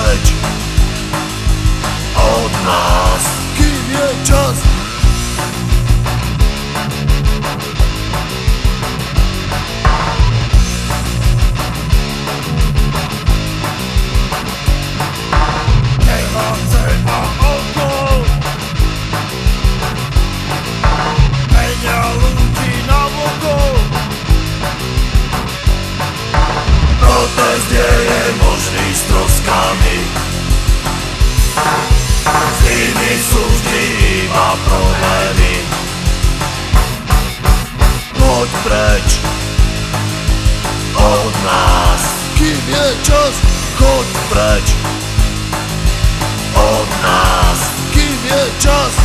judge. Old Moss. má prohlévy. Pojď preč od nás, kým je čas, choď preč od nás, kým je čas,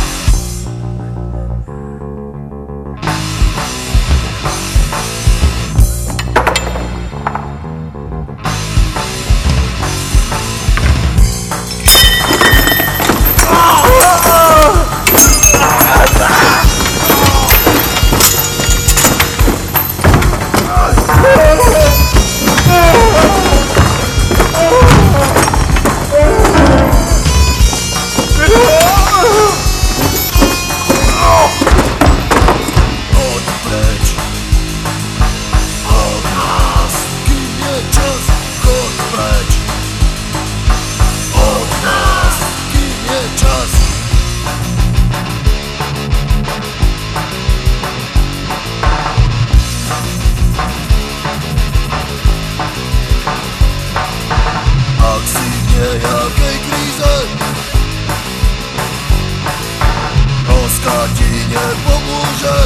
nějakej kríze Láska ti nepomůže